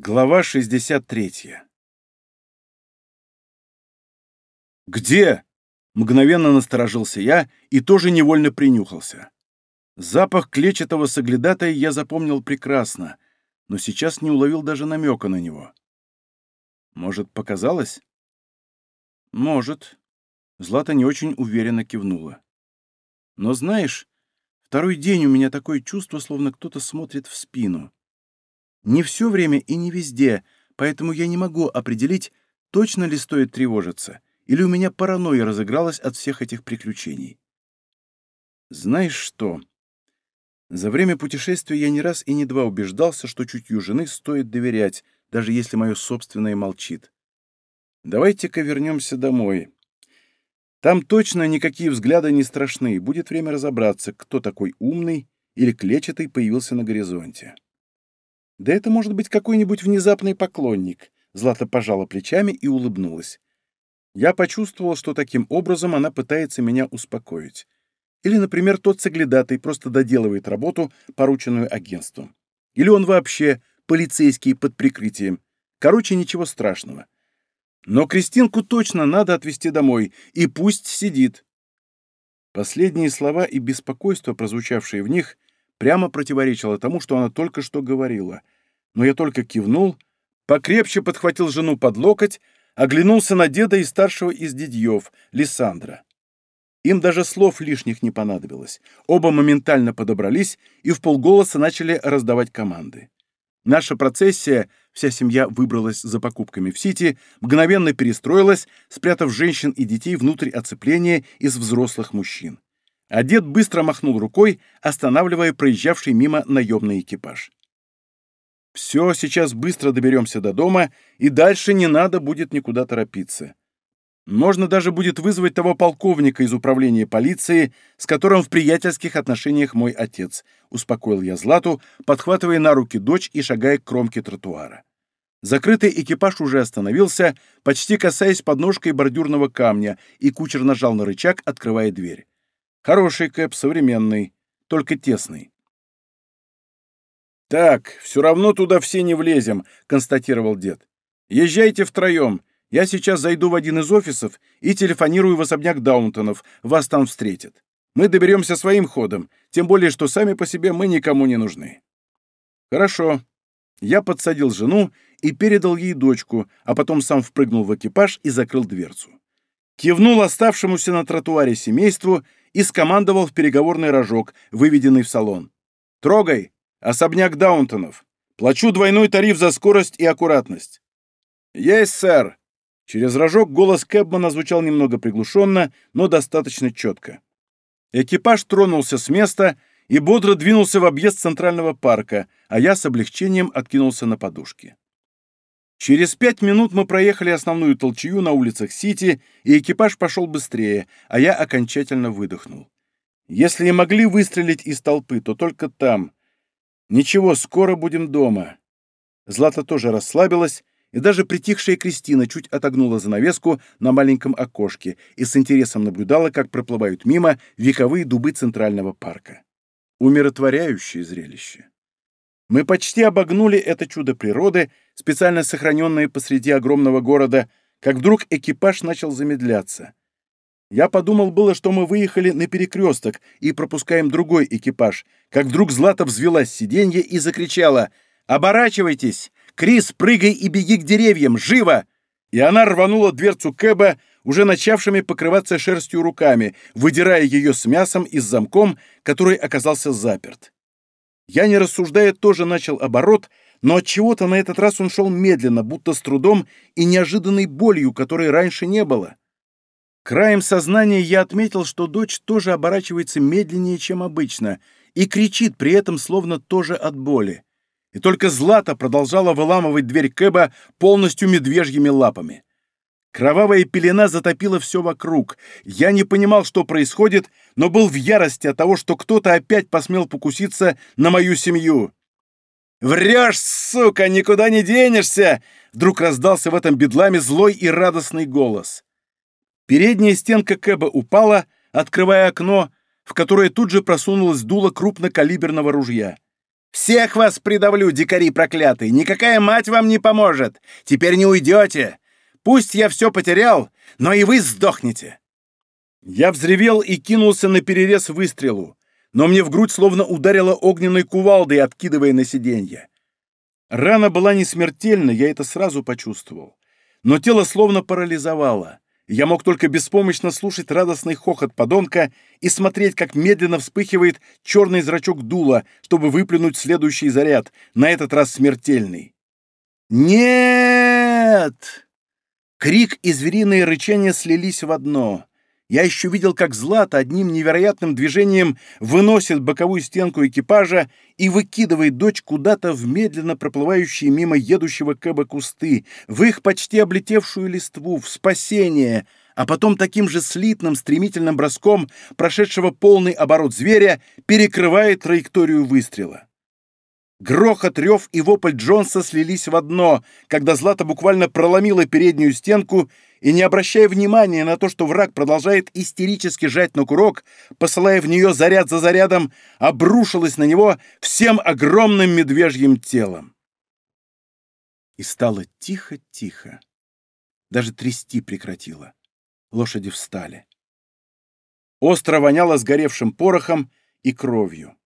Глава 63 «Где?» — мгновенно насторожился я и тоже невольно принюхался. Запах клетчатого соглядатая я запомнил прекрасно, но сейчас не уловил даже намека на него. Может, показалось? Может. Злата не очень уверенно кивнула. Но знаешь, второй день у меня такое чувство, словно кто-то смотрит в спину. Не все время и не везде, поэтому я не могу определить, точно ли стоит тревожиться, или у меня паранойя разыгралась от всех этих приключений. Знаешь что? За время путешествия я не раз и не два убеждался, что чутью жены стоит доверять, даже если мое собственное молчит. Давайте-ка вернемся домой. Там точно никакие взгляды не страшны, будет время разобраться, кто такой умный или клетчатый появился на горизонте. Да это может быть какой-нибудь внезапный поклонник. Злата пожала плечами и улыбнулась. Я почувствовал, что таким образом она пытается меня успокоить. Или, например, тот соглядатый просто доделывает работу, порученную агентством. Или он вообще полицейский под прикрытием. Короче, ничего страшного. Но Кристинку точно надо отвезти домой, и пусть сидит. Последние слова и беспокойство, прозвучавшие в них, прямо противоречило тому, что она только что говорила. Но я только кивнул, покрепче подхватил жену под локоть, оглянулся на деда и старшего из дедьев, Лиссандра. Им даже слов лишних не понадобилось. Оба моментально подобрались и в полголоса начали раздавать команды. Наша процессия, вся семья выбралась за покупками в Сити, мгновенно перестроилась, спрятав женщин и детей внутрь оцепления из взрослых мужчин а дед быстро махнул рукой, останавливая проезжавший мимо наемный экипаж. «Все, сейчас быстро доберемся до дома, и дальше не надо будет никуда торопиться. Можно даже будет вызвать того полковника из управления полиции, с которым в приятельских отношениях мой отец», — успокоил я Злату, подхватывая на руки дочь и шагая к кромке тротуара. Закрытый экипаж уже остановился, почти касаясь подножкой бордюрного камня, и кучер нажал на рычаг, открывая дверь. Хороший кэп, современный, только тесный. «Так, все равно туда все не влезем», — констатировал дед. «Езжайте втроем. Я сейчас зайду в один из офисов и телефонирую в особняк Даунтонов. Вас там встретят. Мы доберемся своим ходом, тем более, что сами по себе мы никому не нужны». «Хорошо». Я подсадил жену и передал ей дочку, а потом сам впрыгнул в экипаж и закрыл дверцу. Кивнул оставшемуся на тротуаре семейству и скомандовал в переговорный рожок, выведенный в салон. «Трогай! Особняк Даунтонов! Плачу двойной тариф за скорость и аккуратность!» «Есть, сэр!» Через рожок голос Кэбмана звучал немного приглушенно, но достаточно четко. Экипаж тронулся с места и бодро двинулся в объезд Центрального парка, а я с облегчением откинулся на подушке. Через пять минут мы проехали основную толчью на улицах Сити, и экипаж пошел быстрее, а я окончательно выдохнул. Если и могли выстрелить из толпы, то только там. Ничего, скоро будем дома. Злата тоже расслабилась, и даже притихшая Кристина чуть отогнула занавеску на маленьком окошке и с интересом наблюдала, как проплывают мимо вековые дубы Центрального парка. Умиротворяющее зрелище. Мы почти обогнули это чудо природы, специально сохраненное посреди огромного города, как вдруг экипаж начал замедляться. Я подумал было, что мы выехали на перекресток и пропускаем другой экипаж, как вдруг Злата взвелась с сиденья и закричала «Оборачивайтесь! Крис, прыгай и беги к деревьям! Живо!» И она рванула дверцу Кэба, уже начавшими покрываться шерстью руками, выдирая ее с мясом и с замком, который оказался заперт. Я, не рассуждая, тоже начал оборот, но от чего то на этот раз он шел медленно, будто с трудом и неожиданной болью, которой раньше не было. Краем сознания я отметил, что дочь тоже оборачивается медленнее, чем обычно, и кричит при этом словно тоже от боли. И только Злата продолжала выламывать дверь Кэба полностью медвежьими лапами. Кровавая пелена затопила все вокруг. Я не понимал, что происходит, но был в ярости от того, что кто-то опять посмел покуситься на мою семью. «Врешь, сука, никуда не денешься!» Вдруг раздался в этом бедламе злой и радостный голос. Передняя стенка Кэба упала, открывая окно, в которое тут же просунулось дуло крупнокалиберного ружья. Всех вас придавлю, дикари проклятые! Никакая мать вам не поможет! Теперь не уйдете! Пусть я все потерял, но и вы сдохнете!» Я взревел и кинулся на перерез выстрелу, но мне в грудь словно ударило огненной кувалдой, откидывая на сиденье. Рана была не смертельна, я это сразу почувствовал. Но тело словно парализовало. Я мог только беспомощно слушать радостный хохот подонка и смотреть, как медленно вспыхивает черный зрачок дула, чтобы выплюнуть следующий заряд, на этот раз смертельный. «Нет!» Крик и звериное рычание слились в одно. Я еще видел, как Злата одним невероятным движением выносит боковую стенку экипажа и выкидывает дочь куда-то в медленно проплывающие мимо едущего Кэба кусты, в их почти облетевшую листву, в спасение, а потом таким же слитным, стремительным броском, прошедшего полный оборот зверя, перекрывает траекторию выстрела. Грохот, рев и вопль Джонса слились в одно, когда Злата буквально проломила переднюю стенку и, не обращая внимания на то, что враг продолжает истерически жать на курок, посылая в нее заряд за зарядом, обрушилась на него всем огромным медвежьим телом. И стало тихо-тихо. Даже трясти прекратило. Лошади встали. Остро воняло сгоревшим порохом и кровью.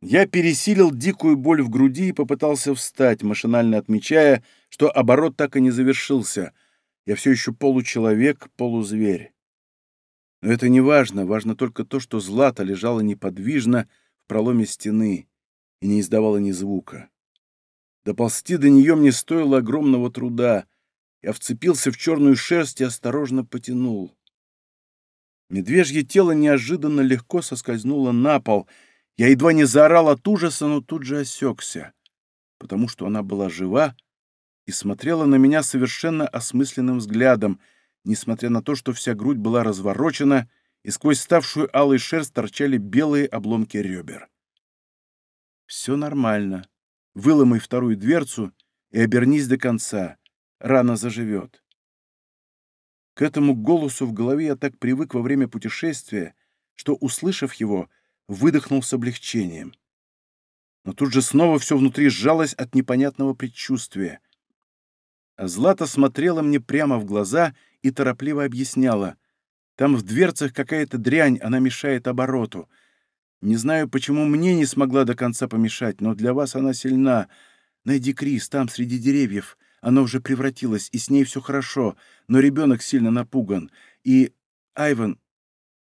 Я пересилил дикую боль в груди и попытался встать, машинально отмечая, что оборот так и не завершился. Я все еще получеловек, полузверь. Но это не важно, важно только то, что Злата лежала неподвижно в проломе стены и не издавала ни звука. Доползти до нее мне стоило огромного труда. Я вцепился в черную шерсть и осторожно потянул. Медвежье тело неожиданно легко соскользнуло на пол — я едва не заорал от ужаса, но тут же осекся, потому что она была жива и смотрела на меня совершенно осмысленным взглядом, несмотря на то, что вся грудь была разворочена, и сквозь ставшую алой шерсть торчали белые обломки ребер. «Все нормально. Выломай вторую дверцу и обернись до конца. Рана заживет». К этому голосу в голове я так привык во время путешествия, что, услышав его, выдохнул с облегчением. Но тут же снова все внутри сжалось от непонятного предчувствия. Злата смотрела мне прямо в глаза и торопливо объясняла. Там в дверцах какая-то дрянь, она мешает обороту. Не знаю, почему мне не смогла до конца помешать, но для вас она сильна. Найди Крис, там, среди деревьев. Она уже превратилась, и с ней все хорошо, но ребенок сильно напуган. И, Айван,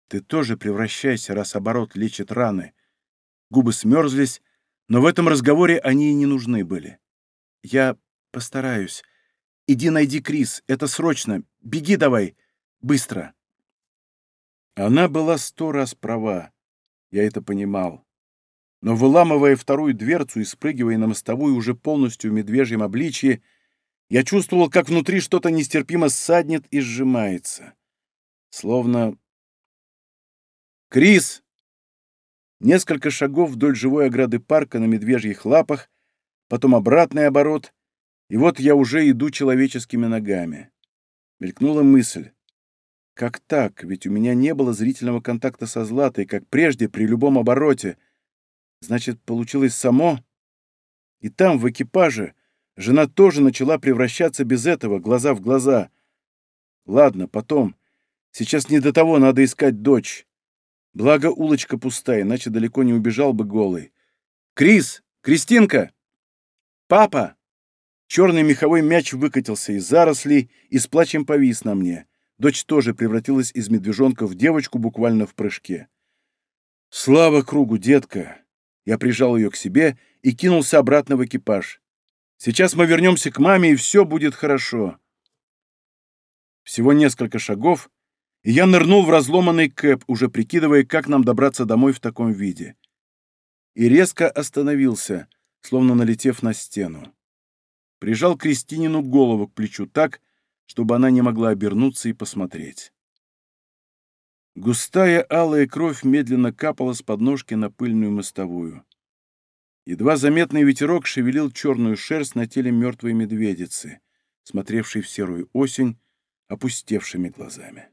ты тоже превращайся, раз оборот лечит раны. Губы смерзлись, но в этом разговоре они и не нужны были. Я постараюсь. Иди найди Крис, это срочно. Беги давай. Быстро. Она была сто раз права. Я это понимал. Но выламывая вторую дверцу и спрыгивая на мостовую уже полностью в медвежьем обличье, я чувствовал, как внутри что-то нестерпимо ссаднет и сжимается. Словно «Крис!» Несколько шагов вдоль живой ограды парка на медвежьих лапах, потом обратный оборот, и вот я уже иду человеческими ногами. Мелькнула мысль. Как так? Ведь у меня не было зрительного контакта со Златой, как прежде, при любом обороте. Значит, получилось само? И там, в экипаже, жена тоже начала превращаться без этого, глаза в глаза. Ладно, потом. Сейчас не до того, надо искать дочь. Благо, улочка пустая, иначе далеко не убежал бы голый. «Крис! Кристинка!» «Папа!» Черный меховой мяч выкатился из зарослей и с плачем повис на мне. Дочь тоже превратилась из медвежонка в девочку буквально в прыжке. «Слава кругу, детка!» Я прижал ее к себе и кинулся обратно в экипаж. «Сейчас мы вернемся к маме, и все будет хорошо». Всего несколько шагов, и я нырнул в разломанный кэп, уже прикидывая, как нам добраться домой в таком виде. И резко остановился, словно налетев на стену. Прижал Кристинину голову к плечу так, чтобы она не могла обернуться и посмотреть. Густая алая кровь медленно капала с подножки на пыльную мостовую. Едва заметный ветерок шевелил черную шерсть на теле мертвой медведицы, смотревшей в серую осень опустевшими глазами.